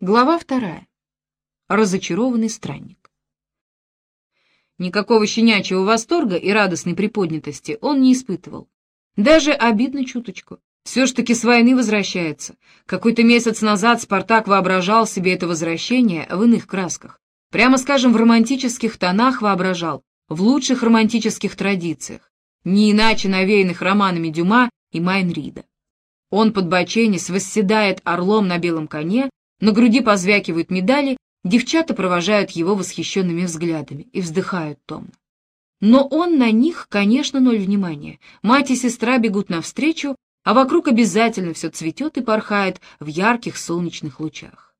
Глава вторая. Разочарованный странник. Никакого щенячьего восторга и радостной приподнятости он не испытывал. Даже обидно чуточку. Все ж таки с войны возвращается. Какой-то месяц назад Спартак воображал себе это возвращение в иных красках. Прямо скажем, в романтических тонах воображал, в лучших романтических традициях, не иначе навеянных романами Дюма и Майнрида. Он под боченись восседает орлом на белом коне, на груди позвякивают медали, девчата провожают его восхищенными взглядами и вздыхают томно. Но он на них, конечно, ноль внимания. Мать и сестра бегут навстречу, а вокруг обязательно все цветет и порхает в ярких солнечных лучах.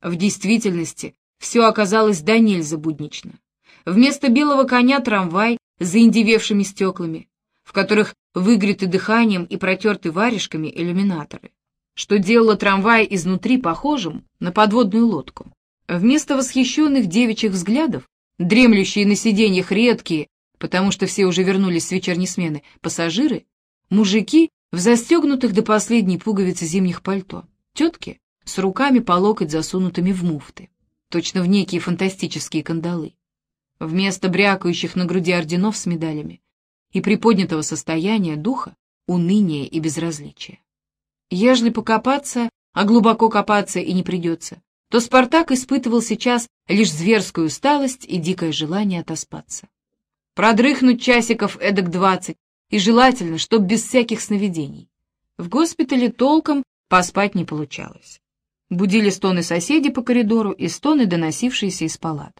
В действительности все оказалось до нельзя буднично. Вместо белого коня трамвай с заиндевевшими стеклами, в которых выгреты дыханием и протерты варежками иллюминаторы что делало трамвай изнутри похожим на подводную лодку. Вместо восхищенных девичьих взглядов, дремлющие на сиденьях редкие, потому что все уже вернулись с вечерней смены, пассажиры, мужики в застегнутых до последней пуговицы зимних пальто, тетки с руками по локоть засунутыми в муфты, точно в некие фантастические кандалы. Вместо брякающих на груди орденов с медалями и приподнятого состояния духа, уныние и безразличие. Ежели покопаться, а глубоко копаться и не придется, то Спартак испытывал сейчас лишь зверскую усталость и дикое желание отоспаться. Продрыхнуть часиков эдак двадцать, и желательно, чтоб без всяких сновидений. В госпитале толком поспать не получалось. Будили стоны соседей по коридору и стоны, доносившиеся из палат.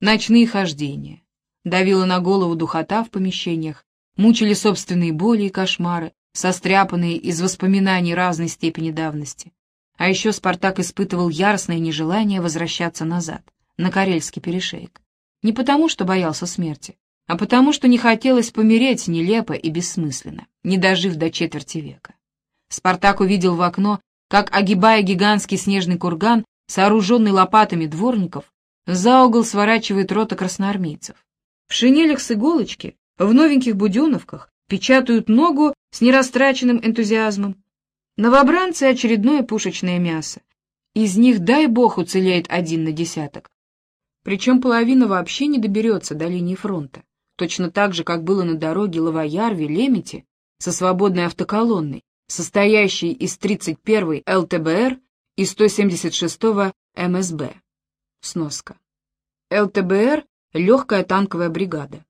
Ночные хождения. Давила на голову духота в помещениях, мучили собственные боли и кошмары, состряпанные из воспоминаний разной степени давности. А еще Спартак испытывал яростное нежелание возвращаться назад, на Карельский перешеек. Не потому, что боялся смерти, а потому, что не хотелось помереть нелепо и бессмысленно, не дожив до четверти века. Спартак увидел в окно, как, огибая гигантский снежный курган, сооруженный лопатами дворников, за угол сворачивает рота красноармейцев. В шинелях с иголочки, в новеньких буденовках, печатают ногу с нерастраченным энтузиазмом. Новобранцы — очередное пушечное мясо. Из них, дай бог, уцелеет один на десяток. Причем половина вообще не доберется до линии фронта. Точно так же, как было на дороге Лавоярве-Лемете со свободной автоколонной, состоящей из 31-й ЛТБР и 176-го МСБ. Сноска. ЛТБР — легкая танковая бригада.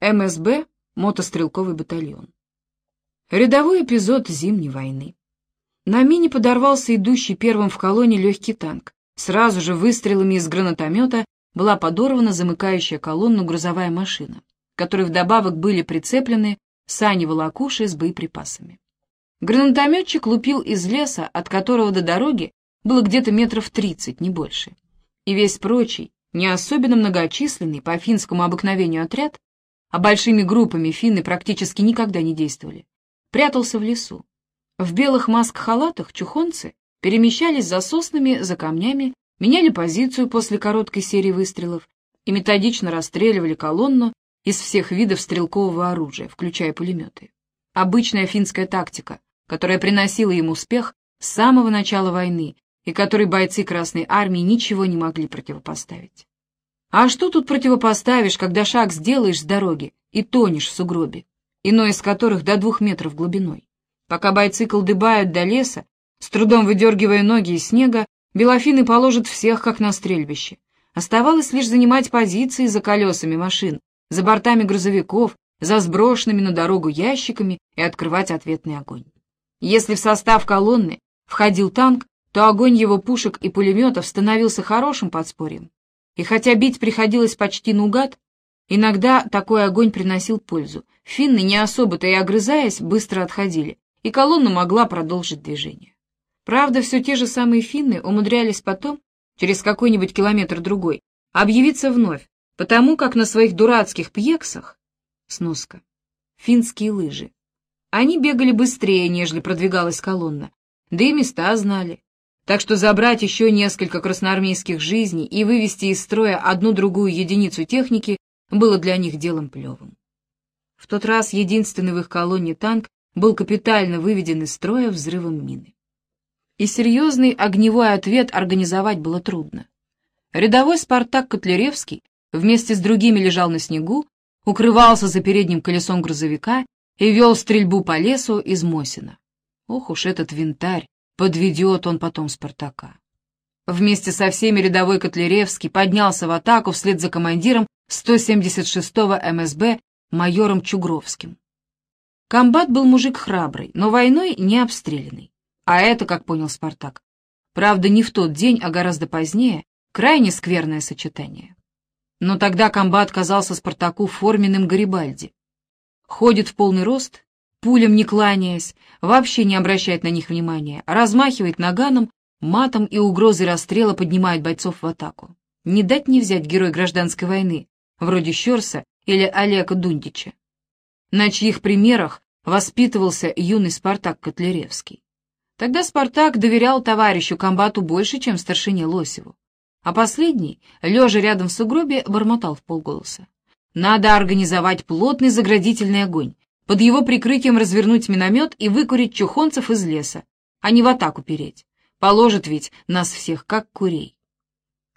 МСБ мотострелковый батальон. Рядовой эпизод Зимней войны. На мине подорвался идущий первым в колонне легкий танк. Сразу же выстрелами из гранатомета была подорвана замыкающая колонну грузовая машина, которой вдобавок были прицеплены сани-волокуши с боеприпасами. Гранатометчик лупил из леса, от которого до дороги было где-то метров тридцать, не больше. И весь прочий, не особенно многочисленный по финскому обыкновению отряд а большими группами финны практически никогда не действовали, прятался в лесу. В белых маск-халатах чухонцы перемещались за соснами, за камнями, меняли позицию после короткой серии выстрелов и методично расстреливали колонну из всех видов стрелкового оружия, включая пулеметы. Обычная финская тактика, которая приносила им успех с самого начала войны и которой бойцы Красной Армии ничего не могли противопоставить. А что тут противопоставишь, когда шаг сделаешь с дороги и тонешь в сугробе, иной из которых до двух метров глубиной? Пока бойцы колдыбают до леса, с трудом выдергивая ноги из снега, белофины положат всех, как на стрельбище. Оставалось лишь занимать позиции за колесами машин, за бортами грузовиков, за сброшенными на дорогу ящиками и открывать ответный огонь. Если в состав колонны входил танк, то огонь его пушек и пулеметов становился хорошим подспорьем, и хотя бить приходилось почти наугад, иногда такой огонь приносил пользу. Финны, не особо-то и огрызаясь, быстро отходили, и колонна могла продолжить движение. Правда, все те же самые финны умудрялись потом, через какой-нибудь километр-другой, объявиться вновь, потому как на своих дурацких пьексах, сноска, финские лыжи, они бегали быстрее, нежели продвигалась колонна, да и места знали, так что забрать еще несколько красноармейских жизней и вывести из строя одну-другую единицу техники было для них делом плевым. В тот раз единственный в их колонне танк был капитально выведен из строя взрывом мины. и серьезный огневой ответ организовать было трудно. Рядовой Спартак Котляревский вместе с другими лежал на снегу, укрывался за передним колесом грузовика и вел стрельбу по лесу из Мосина. Ох уж этот винтарь, подведет он потом Спартака. Вместе со всеми рядовой Котляревский поднялся в атаку вслед за командиром 176-го МСБ майором Чугровским. Комбат был мужик храбрый, но войной не обстрелянный. А это, как понял Спартак, правда не в тот день, а гораздо позднее, крайне скверное сочетание. Но тогда комбат казался Спартаку форменным Гарибальди. Ходит в полный рост, пулям не кланяясь, вообще не обращает на них внимания, размахивает наганом, матом и угрозой расстрела поднимает бойцов в атаку. Не дать не взять герой гражданской войны, вроде Щерса или Олега Дундича, на чьих примерах воспитывался юный Спартак Котляревский. Тогда Спартак доверял товарищу комбату больше, чем старшине Лосеву. А последний, лежа рядом в сугробе, бормотал в полголоса. Надо организовать плотный заградительный огонь, под его прикрытием развернуть миномет и выкурить чухонцев из леса, а не в атаку переть. Положит ведь нас всех, как курей.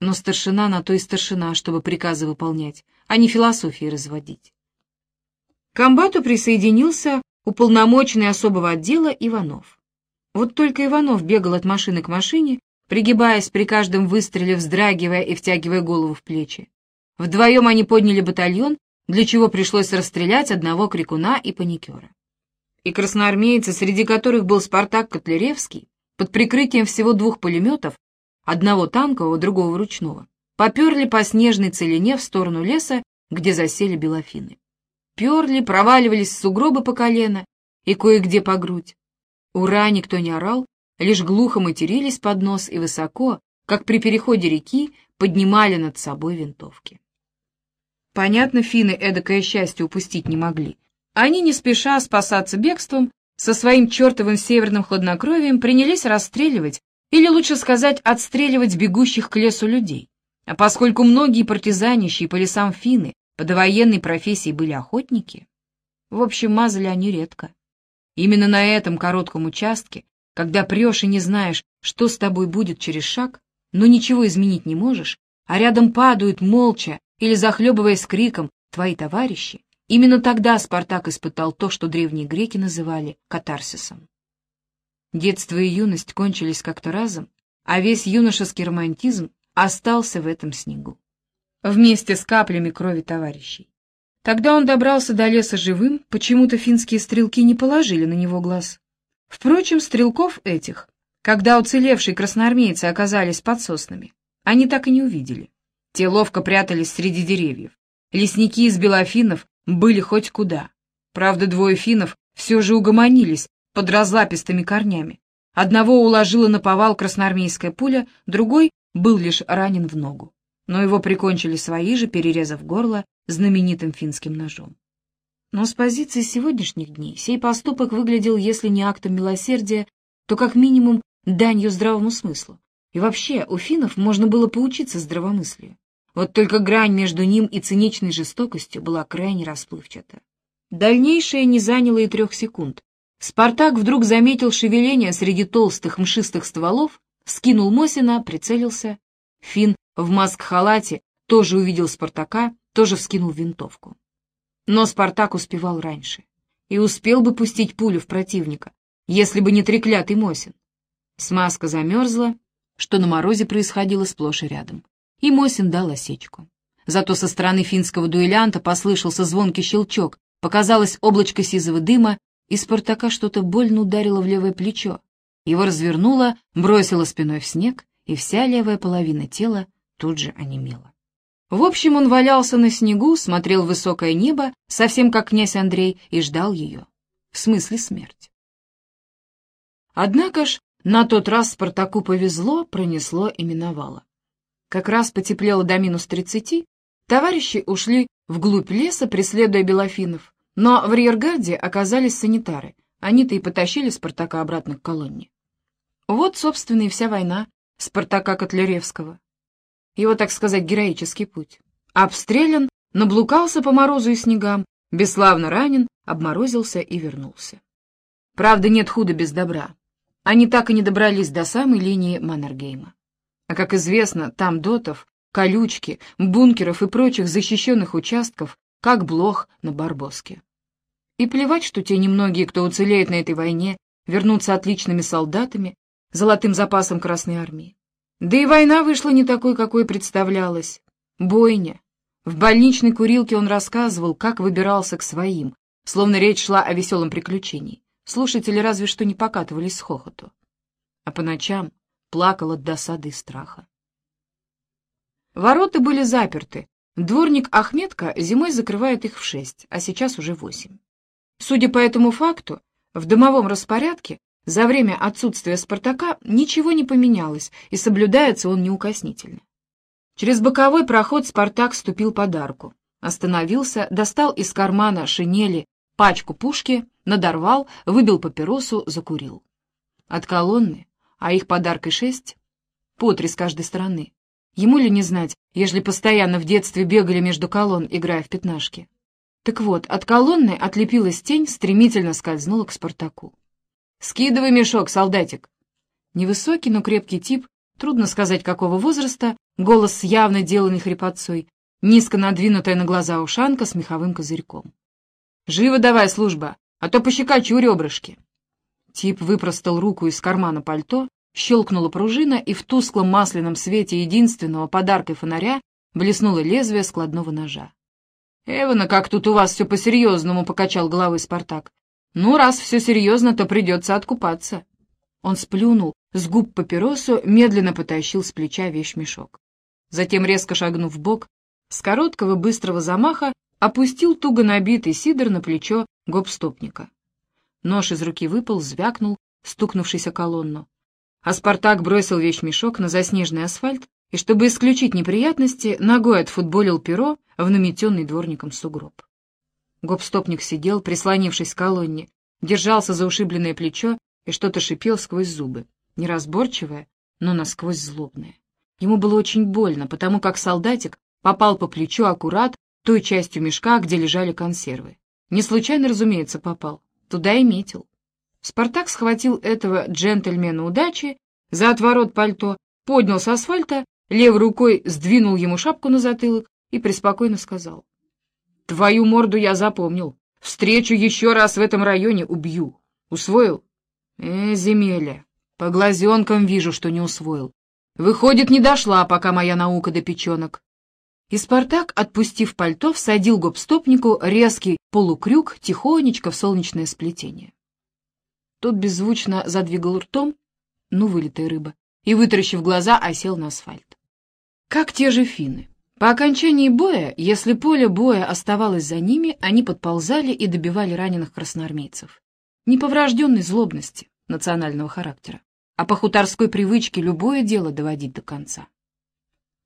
Но старшина на то и старшина, чтобы приказы выполнять, а не философии разводить. К комбату присоединился уполномоченный особого отдела Иванов. Вот только Иванов бегал от машины к машине, пригибаясь при каждом выстреле, вздрагивая и втягивая голову в плечи. Вдвоем они подняли батальон, для чего пришлось расстрелять одного крикуна и паникера. И красноармейцы, среди которых был Спартак Котляревский, под прикрытием всего двух пулеметов, одного танкового, другого ручного, поперли по снежной целине в сторону леса, где засели белофины. Перли, проваливались в сугробы по колено и кое-где по грудь. Ура, никто не орал, лишь глухо матерились под нос и высоко, как при переходе реки, поднимали над собой винтовки. Понятно, финны эдакое счастье упустить не могли. Они, не спеша спасаться бегством, со своим чертовым северным хладнокровием принялись расстреливать, или лучше сказать, отстреливать бегущих к лесу людей. А поскольку многие партизанищие по лесам финны по довоенной профессии были охотники, в общем, мазали они редко. Именно на этом коротком участке, когда прешь и не знаешь, что с тобой будет через шаг, но ничего изменить не можешь, а рядом падают молча или захлебываясь криком твои товарищи, именно тогда Спартак испытал то, что древние греки называли катарсисом. Детство и юность кончились как-то разом, а весь юношеский романтизм остался в этом снегу. Вместе с каплями крови товарищей. Тогда он добрался до леса живым, почему-то финские стрелки не положили на него глаз. Впрочем, стрелков этих, когда уцелевшие красноармейцы оказались под соснами, они так и не увидели. Те ловко прятались среди деревьев. Лесники из белофинов были хоть куда. Правда, двое финнов все же угомонились под разлапистыми корнями. Одного уложила на повал красноармейская пуля, другой был лишь ранен в ногу. Но его прикончили свои же, перерезав горло знаменитым финским ножом. Но с позиции сегодняшних дней сей поступок выглядел, если не актом милосердия, то как минимум данью здравому смыслу. И вообще, у финнов можно было поучиться здравомыслию. Вот только грань между ним и циничной жестокостью была крайне расплывчата. Дальнейшее не заняло и трех секунд. Спартак вдруг заметил шевеление среди толстых мшистых стволов, скинул Мосина, прицелился. Фин в маск-халате тоже увидел Спартака, тоже вскинул винтовку. Но Спартак успевал раньше. И успел бы пустить пулю в противника, если бы не треклятый Мосин. Смазка замерзла, что на морозе происходило сплошь и рядом. И Мосин дал осечку. Зато со стороны финского дуэлянта послышался звонкий щелчок, показалось облачко сизого дыма, и Спартака что-то больно ударило в левое плечо. Его развернуло, бросило спиной в снег, и вся левая половина тела тут же онемела. В общем, он валялся на снегу, смотрел в высокое небо, совсем как князь Андрей, и ждал ее. В смысле смерть. Однако ж, на тот раз Спартаку повезло, пронесло и миновало. Как раз потеплело до минус тридцати, товарищи ушли вглубь леса, преследуя белофинов, но в риергарде оказались санитары, они-то и потащили Спартака обратно к колонне. Вот, собственно, и вся война Спартака Котляревского его, так сказать, героический путь. Обстрелян, наблукался по морозу и снегам, бесславно ранен, обморозился и вернулся. Правда, нет худа без добра. они так и не добрались до самой линии Маннергейма. А как известно, там дотов, колючки, бункеров и прочих защищенных участков, как блох на Барбоске. И плевать, что те немногие, кто уцелеет на этой войне, вернутся отличными солдатами, золотым запасом Красной Армии. Да и война вышла не такой, какой представлялась. Бойня. В больничной курилке он рассказывал, как выбирался к своим, словно речь шла о веселом приключении. Слушатели разве что не покатывались с хохоту. А по ночам плакал от досады и страха. Ворота были заперты. Дворник Ахметка зимой закрывает их в шесть, а сейчас уже восемь. Судя по этому факту, в домовом распорядке за время отсутствия Спартака ничего не поменялось, и соблюдается он неукоснительно. Через боковой проход Спартак ступил под арку, остановился, достал из кармана шинели пачку пушки, надорвал, выбил папиросу, закурил. От колонны, а их подаркой шесть, по три с каждой стороны. Ему ли не знать, ежели постоянно в детстве бегали между колонн, играя в пятнашки? Так вот, от колонны отлепилась тень, стремительно скользнула к Спартаку. «Скидывай мешок, солдатик!» Невысокий, но крепкий тип, трудно сказать какого возраста, голос явно деланной хрипотцой, низко надвинутая на глаза ушанка с меховым козырьком. «Живо давай, служба, а то пощекочу ребрышки!» Тип выпростал руку из кармана пальто, щелкнула пружина, и в тусклом масляном свете единственного подарка фонаря блеснуло лезвие складного ножа. «Эвана, как тут у вас все по-серьезному!» — покачал головой Спартак. Ну, раз все серьезно, то придется откупаться. Он сплюнул, с губ папиросу, медленно потащил с плеча вещмешок. Затем, резко шагнув в бок, с короткого быстрого замаха опустил туго набитый сидр на плечо гопстопника. Нож из руки выпал, звякнул, стукнувшись о колонну. А Спартак бросил вещмешок на заснеженный асфальт и, чтобы исключить неприятности, ногой отфутболил перо в наметенный дворником сугроб. Гопстопник сидел, прислонившись к колонне, держался за ушибленное плечо и что-то шипел сквозь зубы, неразборчивое, но насквозь злобное. Ему было очень больно, потому как солдатик попал по плечу аккурат той частью мешка, где лежали консервы. Не случайно, разумеется, попал. Туда и метил. Спартак схватил этого джентльмена удачи за отворот пальто, поднял с асфальта, левой рукой сдвинул ему шапку на затылок и преспокойно сказал. Твою морду я запомнил. Встречу еще раз в этом районе убью. Усвоил? Э, земеля, по глазенкам вижу, что не усвоил. Выходит, не дошла, пока моя наука до печенок. И Спартак, отпустив пальто, всадил гопстопнику резкий полукрюк тихонечко в солнечное сплетение. Тот беззвучно задвигал ртом, ну, вылитая рыба, и, вытаращив глаза, осел на асфальт. Как те же финны. По окончании боя, если поле боя оставалось за ними, они подползали и добивали раненых красноармейцев. Не по врожденной злобности национального характера, а по хуторской привычке любое дело доводить до конца.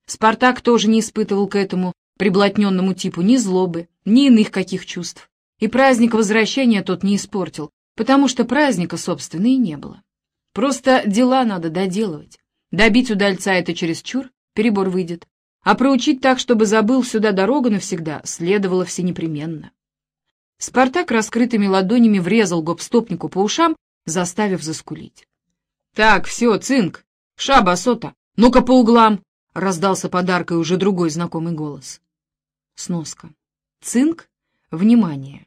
Спартак тоже не испытывал к этому приблотненному типу ни злобы, ни иных каких чувств. И праздник возвращения тот не испортил, потому что праздника, собственно, и не было. Просто дела надо доделывать. Добить удальца это чересчур, перебор выйдет. А проучить так, чтобы забыл сюда дорогу навсегда, следовало всенепременно. Спартак раскрытыми ладонями врезал гопстопнику по ушам, заставив заскулить. — Так, все, цинк, шаба, сота, ну-ка по углам! — раздался подаркой уже другой знакомый голос. Сноска. Цинк — внимание.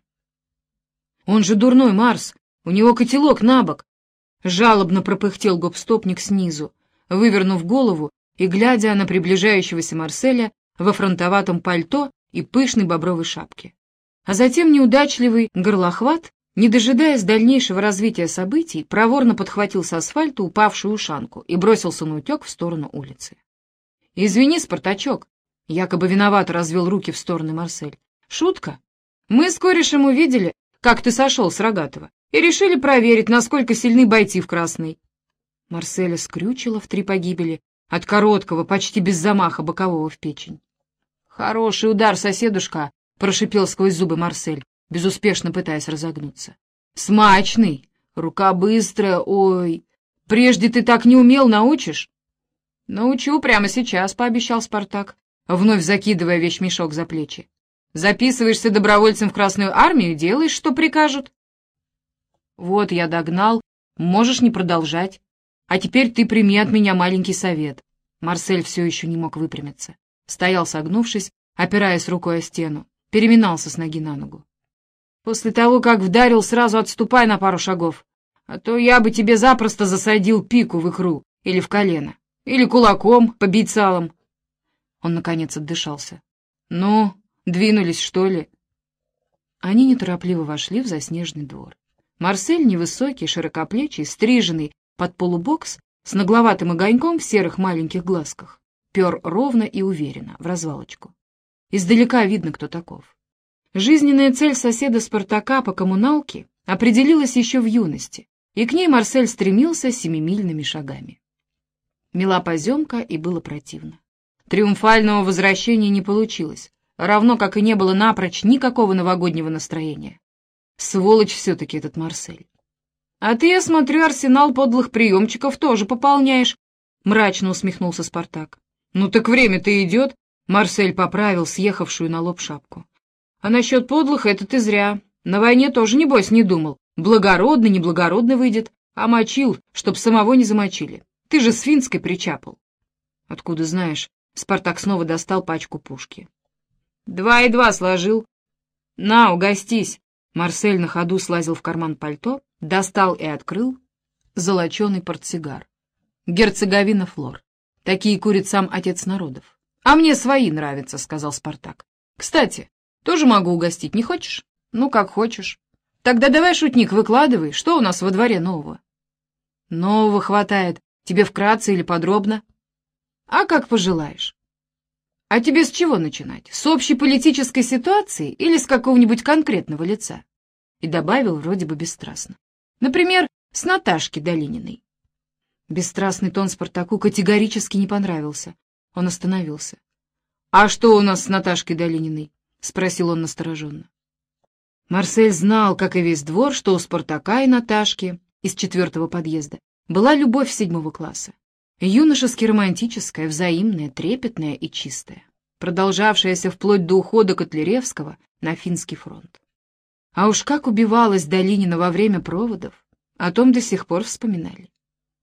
— Он же дурной, Марс, у него котелок на бок! — жалобно пропыхтел гопстопник снизу, вывернув голову и глядя на приближающегося Марселя во фронтоватом пальто и пышной бобровой шапке. А затем неудачливый горлохват, не дожидаясь дальнейшего развития событий, проворно подхватил с асфальта упавшую ушанку и бросился на утек в сторону улицы. «Извини, Спартачок!» — якобы виновато развел руки в стороны Марсель. «Шутка? Мы с корешем увидели, как ты сошел с Рогатого, и решили проверить, насколько сильны бойцы в Красной». Марселя скрючила в три погибели, от короткого, почти без замаха бокового в печень. «Хороший удар, соседушка!» — прошипел сквозь зубы Марсель, безуспешно пытаясь разогнуться. «Смачный! Рука быстрая, ой! Прежде ты так не умел, научишь?» «Научу прямо сейчас», — пообещал Спартак, вновь закидывая вещмешок за плечи. «Записываешься добровольцем в Красную Армию, делаешь, что прикажут». Вот я догнал можешь не продолжать. А теперь ты прими от меня маленький совет». Марсель все еще не мог выпрямиться. Стоял согнувшись, опираясь рукой о стену, переминался с ноги на ногу. «После того, как вдарил, сразу отступай на пару шагов, а то я бы тебе запросто засадил пику в икру или в колено, или кулаком побить салом». Он, наконец, отдышался. «Ну, двинулись, что ли?» Они неторопливо вошли в заснеженный двор. Марсель, невысокий, широкоплечий, стриженный под полубокс, с нагловатым огоньком в серых маленьких глазках, пер ровно и уверенно, в развалочку. Издалека видно, кто таков. Жизненная цель соседа Спартака по коммуналке определилась еще в юности, и к ней Марсель стремился семимильными шагами. Мила поземка, и было противно. Триумфального возвращения не получилось, равно как и не было напрочь никакого новогоднего настроения. Сволочь все-таки этот Марсель. «А ты, я смотрю, арсенал подлых приемчиков тоже пополняешь», — мрачно усмехнулся Спартак. «Ну так время-то идет», — Марсель поправил съехавшую на лоб шапку. «А насчет подлых это ты зря. На войне тоже, небось, не думал. Благородно, неблагородно выйдет, а мочил, чтоб самого не замочили. Ты же с финской причапал». «Откуда знаешь?» — Спартак снова достал пачку пушки. Два и два сложил. На, угостись. Марсель на ходу слазил в карман пальто, достал и открыл золоченый портсигар. Герцеговина Флор. Такие курит сам отец народов. А мне свои нравятся, сказал Спартак. Кстати, тоже могу угостить, не хочешь? Ну, как хочешь. Тогда давай, шутник, выкладывай, что у нас во дворе нового? Нового хватает. Тебе вкратце или подробно? А как пожелаешь. А тебе с чего начинать? С общей политической ситуации или с какого-нибудь конкретного лица? И добавил вроде бы бесстрастно. Например, с Наташки Долининой. Бесстрастный тон Спартаку категорически не понравился. Он остановился. «А что у нас с Наташкой Долининой?» — спросил он настороженно. Марсель знал, как и весь двор, что у Спартака и Наташки из четвертого подъезда была любовь седьмого класса. Юношески романтическая, взаимная, трепетная и чистая, продолжавшаяся вплоть до ухода Котляревского на финский фронт. А уж как убивалась Долинина во время проводов, о том до сих пор вспоминали.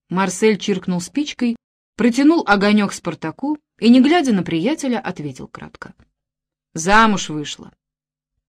Марсель чиркнул спичкой, протянул огонек Спартаку и, не глядя на приятеля, ответил кратко. Замуж вышла.